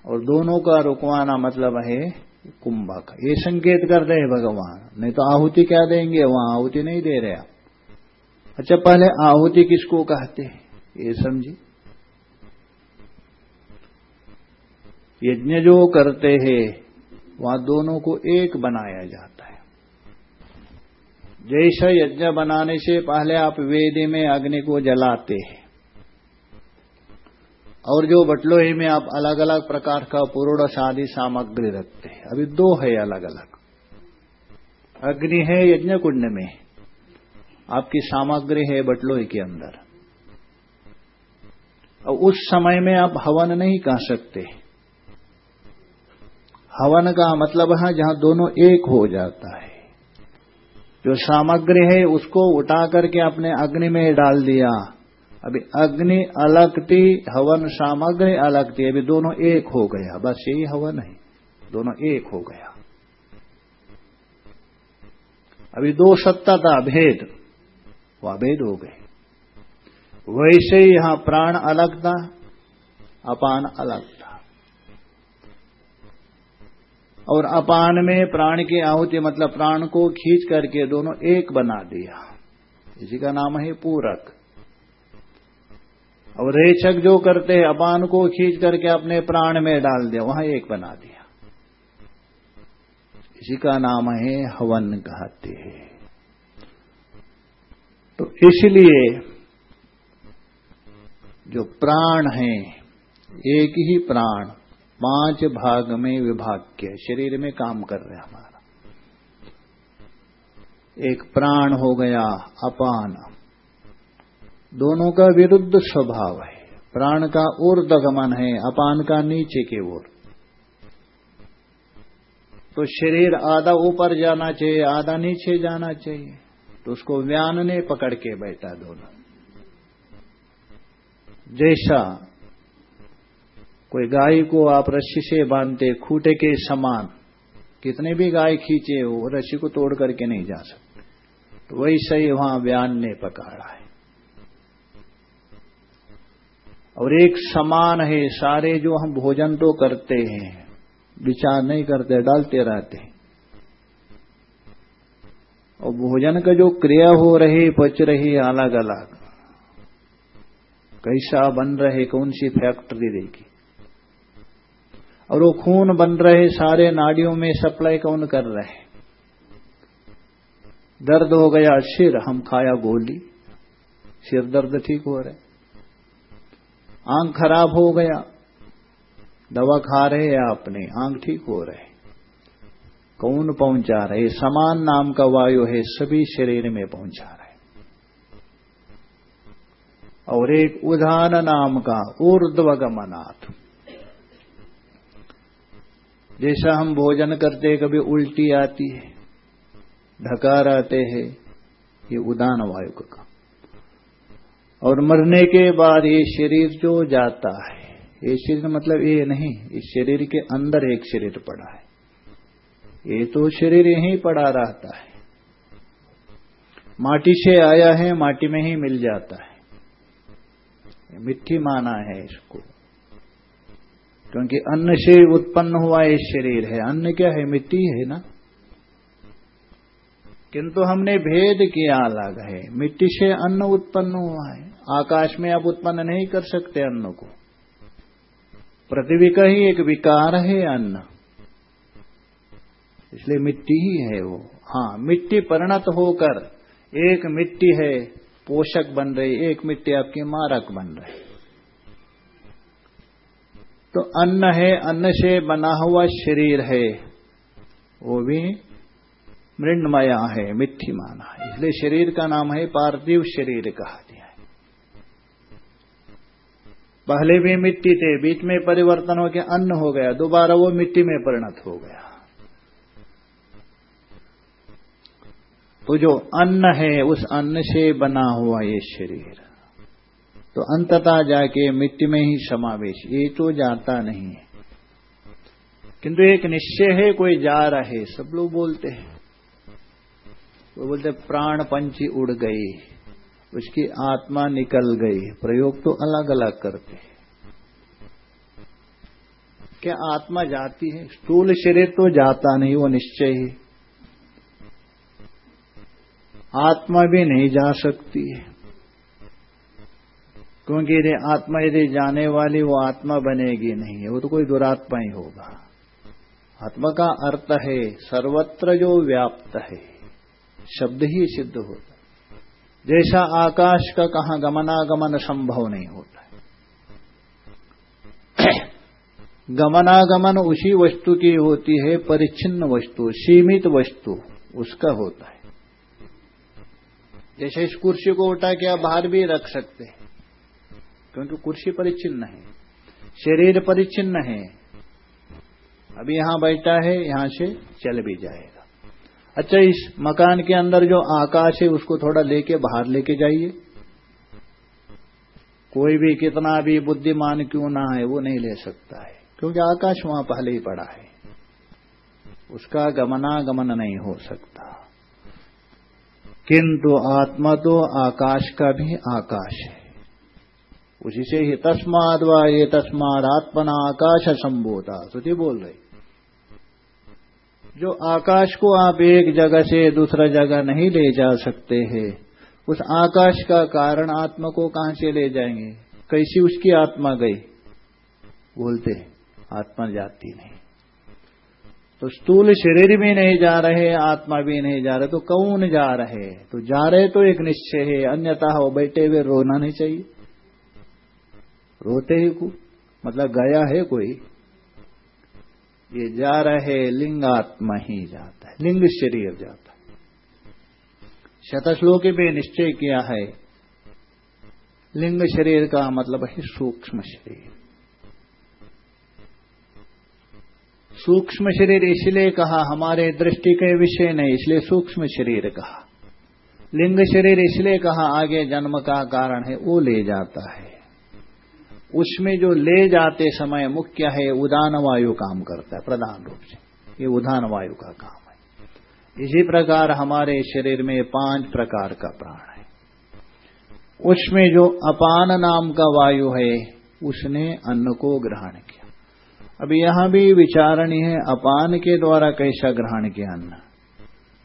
और दोनों का रुकवाना मतलब है कुंभक। ये संकेत कर रहे हैं भगवान। नहीं तो आहुति क्या देंगे? वहाँ आहुति नहीं दे रहे आप। अच्छा पहले आहुति किसको कहते हैं? ये समझी? यज्ञ जो करते हैं, वहाँ दोनों को एक बनाया जाता है। जैसा यज्ञ बनाने से पहले आप वेदी में अग्नि को जलाते हैं। और जो बटलोही में आप अलग अलग प्रकार का पूर्ण शादी सामग्री रखते हैं। अभी दो है अलग अलग अग्नि है यज्ञ कुंड में। आपकी सामग्री है बटलोही के अंदर। और उस समय में आप हवन नहीं कह सकते। हवन का मतलब है जहाँ दोनों एक हो जाता है। जो सामग्री है उसको उठा करके अपने अग्नि में डाल दिया। अभी अग्नि अलग थी हवन सामग्री अलग थी अभी दोनों एक हो गया। बस यही हवन है दोनों एक हो गया। अभी दो सत्ता था भेद वो अभेद हो गए। वैसे ही यहाँ प्राण अलग था, अपान अलग था। और अपान में प्राण की आहुति मतलब प्राण को खींच करके दोनों एक बना दिया। इसी का नाम है पूरक। और रेचक जो करते हैं अपान को खींच करके अपने प्राण में डाल दिया, वहाँ एक बना दिया। इसी का नाम है हवन कहते हैं। तो इसलिए जो प्राण है, एक ही प्राण, पाँच भाग में विभाग के शरीर में काम कर रहे हमारा। एक प्राण हो गया, अपान। दोनों का विरुद्ध स्वभाव है। प्राण का ऊर्धगमन है, अपान का नीचे की ओर। तो शरीर आधा ऊपर जाना चाहिए, आधा नीचे जाना चाहिए। तो उसको व्यान ने पकड़ के बैठा दोनों। जैसा कोई गाय को आप रस्सी से बांधते, खूटे के समान, कितने भी गाय खींचे वो रस्सी को तोड़ करके नहीं जा सकते। तो वैसे ही वहाँ व्यान ने पकड़ा है। और एक समान है, सारे जो हम भोजन तो करते हैं, विचार नहीं करते, डालते रहते हैं। और भोजन का जो क्रिया हो रही, पच रही अलग अलग कैसा बन रहे कौन सी फैक्ट्री देगी और वो खून बन रहे, सारे नाड़ियों में सप्लाई कौन कर रहे दर्द हो गया, सिर हम खाया गोली। सिर दर्द ठीक हो रहे आँख खराब हो गया। दवा खा रहे हैं आपने, आँख ठीक हो रहे कौन पहुँचा रहे? समान नाम का वायु है, सभी शरीर में पहुँचा रहे और एक उदान नाम का ऊर्ध्वगमनाथ जैसा हम भोजन करते कभी उल्टी आती है ढकार आते हैं, ये उदान वायु का और मरने के बाद ये शरीर जो जाता है, ये शरीर मतलब ये नहीं, इस शरीर के अंदर एक शरीर पड़ा है। ये तो शरीर यहीं पड़ा रहता है। माटी से आया है, माटी में ही मिल जाता है। मिट्टी माना है इसको। क्योंकि अन्न से उत्पन्न हुआ ये शरीर है। अन्न क्या है? मिट्टी है ना? किंतु हमने भेद किया अलग है। मिट्टी से अन्न उत्पन्न हुआ है। आकाश में आप उत्पन्न नहीं कर सकते अन्न को। पृथ्वी का ही एक विकार है अन्न। इसलिए मिट्टी ही है वो। हाँ मिट्टी परिणत होकर एक मिट्टी है, पोषक बन रही, एक मिट्टी आपकी मारक बन रही। तो अन्न है, अन्न से बना हुआ शरीर है, वो भी मृणमया है मिट्टी माना है इसलिए शरीर का नाम है पार्थिव शरीर कहा दिया है। पहले भी मिट्टी थे, बीच में परिवर्तन हो गया, अन्न हो गया, दोबारा वो मिट्टी में परिणत हो गया। तो जो अन्न है, उस अन्न से बना हुआ ये शरीर। तो अंततः जाके मिट्टी में ही समावेश, ये तो जाता नहीं है। किंतु एक निश्चय है, कोई जा रहे, सब लोग बोलते हैं। वो बोलते प्राण पंची उड़ गई, उसकी आत्मा निकल गई। प्रयोग तो अलग अलग करते क्या आत्मा जाती है? स्थूल शरीर तो जाता नहीं, वो निश्चय ही। आत्मा भी नहीं जा सकती है। क्योंकि यदि आत्मा यदि जाने वाली, वो आत्मा बनेगी नहीं है। वो तो कोई दुरात्मा ही होगा। आत्मा का अर्थ है, सर्वत्र जो व्याप्त है। शब्द ही सिद्ध होता है। जैसा आकाश का कहा गमनागमन संभव नहीं होता है। गमनागमन उसी वस्तु की होती है, परिच्छिन्न वस्तु, सीमित वस्तु, उसका होता है। जैसे इस कुर्सी को उठा के आप बाहर भी रख सकते हैं, क्योंकि कुर्सी परिचिन्न है, शरीर परिच्छिन्न है। अभी यहाँ बैठा है, यहाँ से चल भी जाएगा। अच्छा इस मकान के अंदर जो आकाश है, उसको थोड़ा लेके बाहर लेके जाइए। कोई भी कितना भी बुद्धिमान क्यों ना है वो नहीं ले सकता है, क्योंकि आकाश वहाँ पहले ही पड़ा है। उसका गमनागमन नहीं हो सकता। किंतु आत्मा तो आकाश का भी आकाश है। उसी से ही तस्माद व ये तस्माद आत्मना आकाश संबोधा। श्रुति बोल रही। जो आकाश को आप एक जगह से दूसरा जगह नहीं ले जा सकते हैं, उस आकाश का कारण आत्मा को कहाँ से ले जाएँगे? कैसी उसकी आत्मा गई? बोलते आत्मा जाती नहीं। तो स्थूल शरीर भी नहीं जा रहे, आत्मा भी नहीं जा रहे तो कौन जा रहे? तो जा रहे तो एक निश्चय है, अन्यथा हो बैठे हुए रोना नहीं चाहिए। रोते ही को मतलब गया है कोई ये जा रहे लिंगात्मा ही जाता है, लिंग शरीर जाता है। शतश्लोक में निश्चय किया है, लिंग शरीर का मतलब है सूक्ष्म शरीर। सूक्ष्म शरीर इसलिए कहा, हमारे दृष्टि के विषय नहीं इसलिए सूक्ष्म शरीर कहा। लिंग शरीर इसलिए कहा, आगे जन्म का कारण है, वो ले जाता है। उसमें जो ले जाते समय मुख्य है उदान वायु काम करता है, प्रधान रूप से। ये उदान वायु का काम है। इसी प्रकार हमारे शरीर में पाँच प्रकार का प्राण है। उसमें जो अपान नाम का वायु है, उसने अन्न को ग्रहण किया। अब यहाँ भी विचारणी है, अपान के द्वारा कैसा ग्रहण किया अन्न?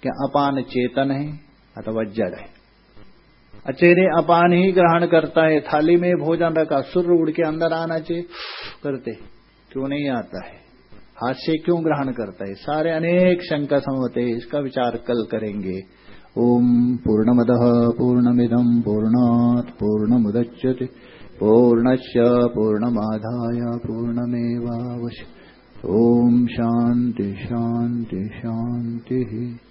क्या अपान चेतन है अथवा जड़ है? अचेरे अपान ही ग्रहण करता है। थाली में भोजन रखा, सुर उड़ के अंदर आना चाहिए। करते। क्यों नहीं आता है? हाथ से क्यों ग्रहण करता है? सारे अनेक शंका समते हैं, इसका विचार कल करेंगे। ओम पूर्णमद पूर्णमिदम पूर्णात पूर्ण पूर्णमुदच्यते पूर्णस्य पूर्णमाधाय पूर्णमेवावश्य। ॐ शांति शांति शान्तिः।